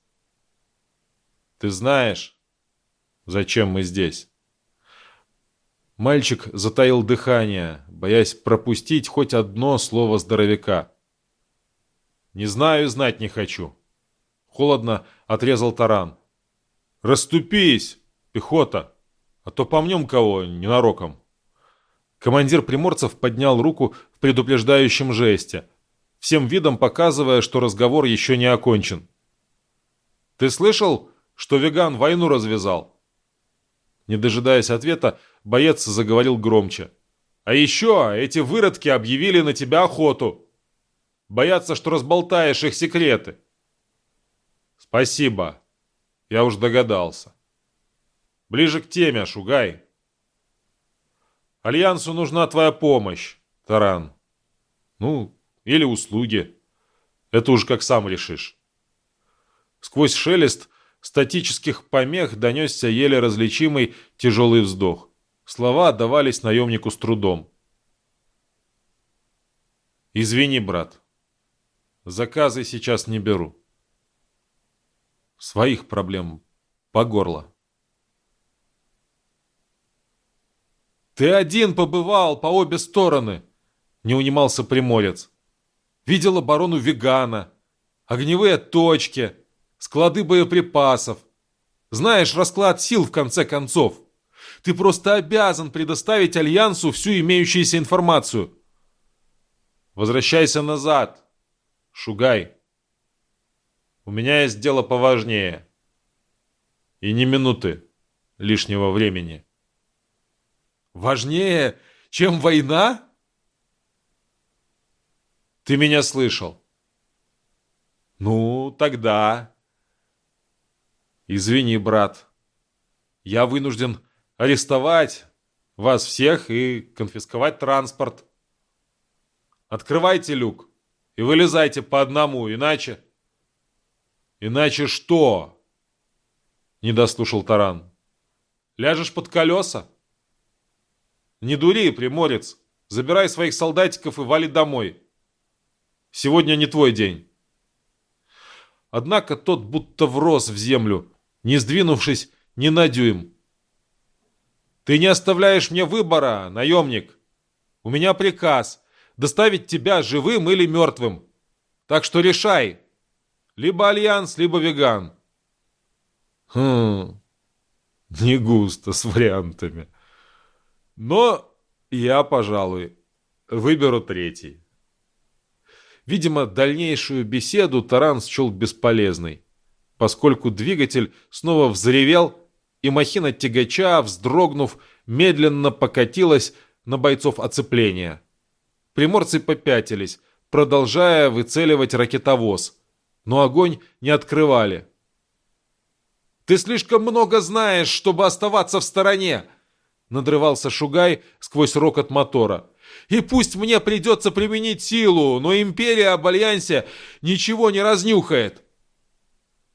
«Ты знаешь, зачем мы здесь?» Мальчик затаил дыхание, боясь пропустить хоть одно слово здоровяка. «Не знаю и знать не хочу». Холодно отрезал таран. «Раступись, пехота, а то помнем кого ненароком». Командир приморцев поднял руку в предупреждающем жесте – всем видом показывая, что разговор еще не окончен. «Ты слышал, что веган войну развязал?» Не дожидаясь ответа, боец заговорил громче. «А еще эти выродки объявили на тебя охоту. Боятся, что разболтаешь их секреты». «Спасибо. Я уж догадался. Ближе к теме, Шугай. Альянсу нужна твоя помощь, Таран. Ну, или услуги. Это уж как сам решишь. Сквозь шелест статических помех донесся еле различимый тяжелый вздох. Слова отдавались наемнику с трудом. «Извини, брат. Заказы сейчас не беру. Своих проблем по горло». «Ты один побывал по обе стороны!» — не унимался приморец. Видел оборону Вегана, огневые точки, склады боеприпасов. Знаешь расклад сил в конце концов. Ты просто обязан предоставить Альянсу всю имеющуюся информацию. Возвращайся назад, Шугай. У меня есть дело поважнее. И не минуты лишнего времени. Важнее, чем война? Ты меня слышал? Ну, тогда... Извини, брат. Я вынужден арестовать вас всех и конфисковать транспорт. Открывайте люк и вылезайте по одному, иначе... Иначе что? Не дослушал Таран. Ляжешь под колеса? Не дури, приморец. Забирай своих солдатиков и вали домой. Сегодня не твой день». Однако тот будто врос в землю, не сдвинувшись ни на дюйм. «Ты не оставляешь мне выбора, наемник. У меня приказ доставить тебя живым или мертвым. Так что решай. Либо Альянс, либо Веган». «Хм... Не густо с вариантами. Но я, пожалуй, выберу третий. Видимо, дальнейшую беседу Таран счел бесполезной, поскольку двигатель снова взревел, и махина тягача, вздрогнув, медленно покатилась на бойцов оцепления. Приморцы попятились, продолжая выцеливать ракетовоз, но огонь не открывали. «Ты слишком много знаешь, чтобы оставаться в стороне!» надрывался Шугай сквозь рокот мотора. «И пусть мне придется применить силу, но Империя об Альянсе ничего не разнюхает!»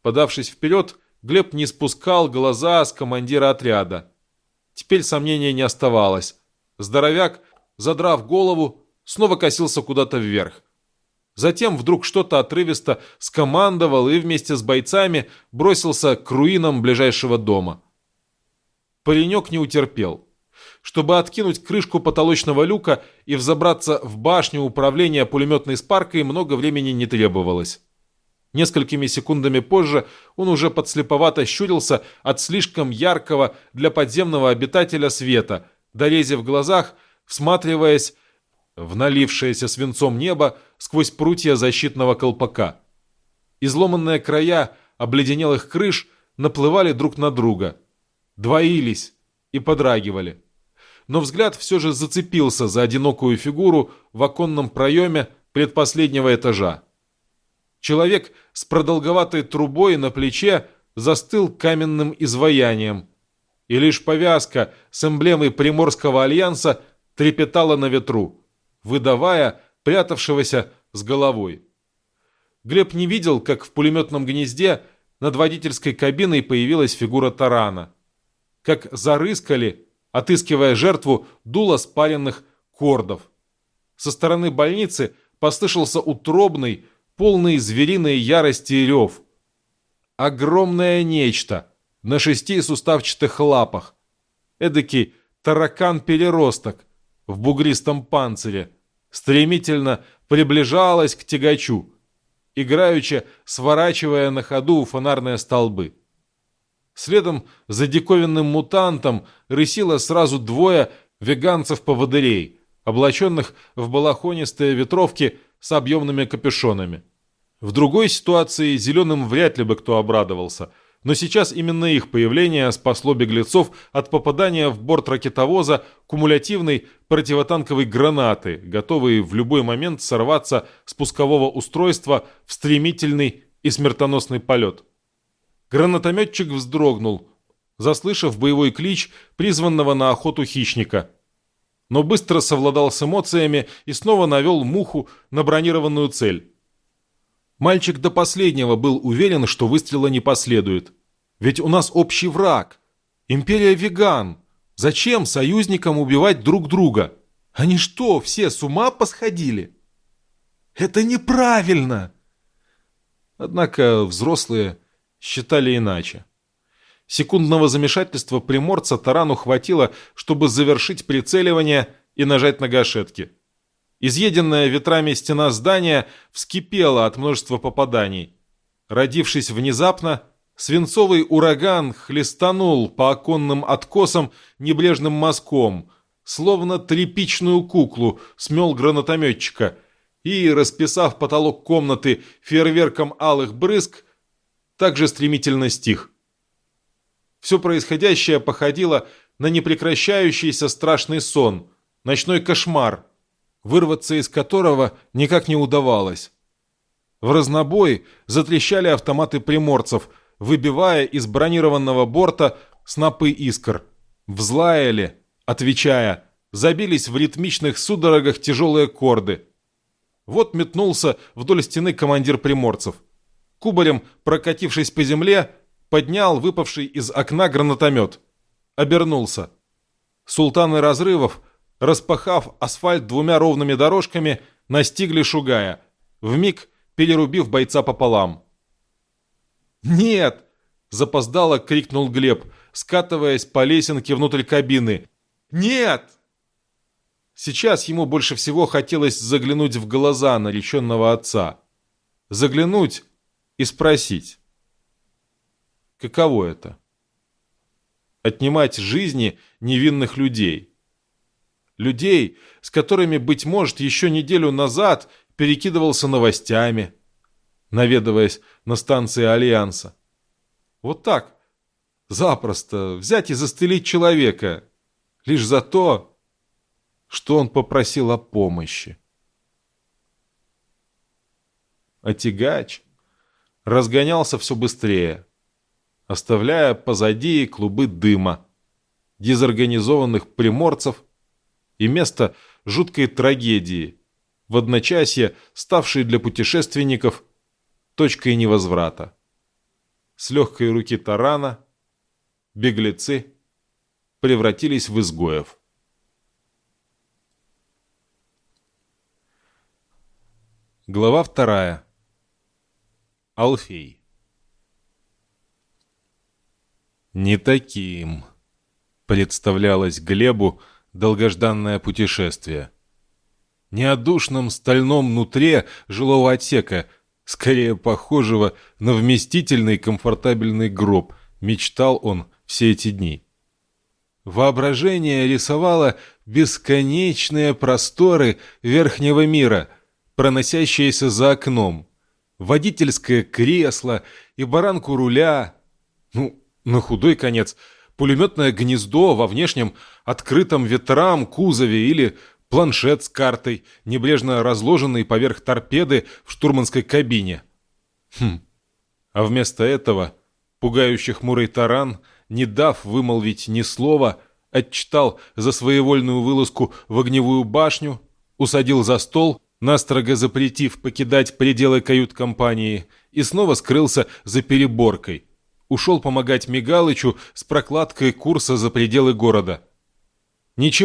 Подавшись вперед, Глеб не спускал глаза с командира отряда. Теперь сомнения не оставалось. Здоровяк, задрав голову, снова косился куда-то вверх. Затем вдруг что-то отрывисто скомандовал и вместе с бойцами бросился к руинам ближайшего дома. Паренек не утерпел. Чтобы откинуть крышку потолочного люка и взобраться в башню управления пулеметной спаркой, много времени не требовалось. Несколькими секундами позже он уже подслеповато щурился от слишком яркого для подземного обитателя света, дорезив глазах, всматриваясь в налившееся свинцом небо сквозь прутья защитного колпака. Изломанные края обледенелых крыш наплывали друг на друга, двоились и подрагивали. Но взгляд все же зацепился за одинокую фигуру в оконном проеме предпоследнего этажа. Человек с продолговатой трубой на плече застыл каменным изваянием, и лишь повязка с эмблемой Приморского альянса трепетала на ветру выдавая прятавшегося с головой. Глеб не видел, как в пулеметном гнезде над водительской кабиной появилась фигура тарана. Как зарыскали, отыскивая жертву, дуло спаренных кордов. Со стороны больницы послышался утробный, полный звериной ярости рев. Огромное нечто на шести суставчатых лапах. Эдакий таракан-переросток в бугристом панцире, стремительно приближалась к тягачу, играючи сворачивая на ходу фонарные столбы. Следом за диковинным мутантом рысило сразу двое веганцев-поводырей, облаченных в балахонистые ветровки с объемными капюшонами. В другой ситуации зеленым вряд ли бы кто обрадовался – но сейчас именно их появление спасло беглецов от попадания в борт ракетовоза кумулятивной противотанковой гранаты, готовой в любой момент сорваться с пускового устройства в стремительный и смертоносный полет. Гранатометчик вздрогнул, заслышав боевой клич призванного на охоту хищника. Но быстро совладал с эмоциями и снова навел муху на бронированную цель. Мальчик до последнего был уверен, что выстрела не последует. Ведь у нас общий враг. Империя веган. Зачем союзникам убивать друг друга? Они что, все с ума посходили? Это неправильно! Однако взрослые считали иначе. Секундного замешательства приморца тарану хватило, чтобы завершить прицеливание и нажать на гашетки. Изъеденная ветрами стена здания вскипела от множества попаданий. Родившись внезапно, свинцовый ураган хлестанул по оконным откосам небрежным мазком, словно тряпичную куклу смел гранатометчика и, расписав потолок комнаты фейерверком алых брызг, также стремительно стих. Все происходящее походило на непрекращающийся страшный сон, ночной кошмар – вырваться из которого никак не удавалось. В разнобой затрещали автоматы приморцев, выбивая из бронированного борта снопы искр. Взлаяли, отвечая, забились в ритмичных судорогах тяжелые корды. Вот метнулся вдоль стены командир приморцев. Кубарем, прокатившись по земле, поднял выпавший из окна гранатомет. Обернулся. Султаны разрывов распахав асфальт двумя ровными дорожками, настигли Шугая, вмиг перерубив бойца пополам. «Нет!» – запоздало крикнул Глеб, скатываясь по лесенке внутрь кабины. «Нет!» Сейчас ему больше всего хотелось заглянуть в глаза нареченного отца. Заглянуть и спросить. Каково это? отнимать жизни невинных людей. Людей, с которыми, быть может, еще неделю назад перекидывался новостями, наведываясь на станции Альянса. Вот так, запросто, взять и застрелить человека, лишь за то, что он попросил о помощи. А тягач разгонялся все быстрее, оставляя позади клубы дыма, дезорганизованных приморцев и место жуткой трагедии, в одночасье ставшей для путешественников точкой невозврата. С легкой руки тарана беглецы превратились в изгоев. Глава вторая. Алфей. Не таким представлялось Глебу долгожданное путешествие. Не о душном стальном нутре жилого отсека, скорее похожего на вместительный комфортабельный гроб, мечтал он все эти дни. Воображение рисовало бесконечные просторы верхнего мира, проносящиеся за окном, водительское кресло и баранку руля. Ну, на худой конец, пулеметное гнездо во внешнем открытом ветрам кузове или планшет с картой, небрежно разложенный поверх торпеды в штурманской кабине. Хм. А вместо этого пугающий хмурый таран, не дав вымолвить ни слова, отчитал за своевольную вылазку в огневую башню, усадил за стол настрого запретив покидать пределы кают-компании, и снова скрылся за переборкой. Ушел помогать Мигалычу с прокладкой курса за пределы города. Ничего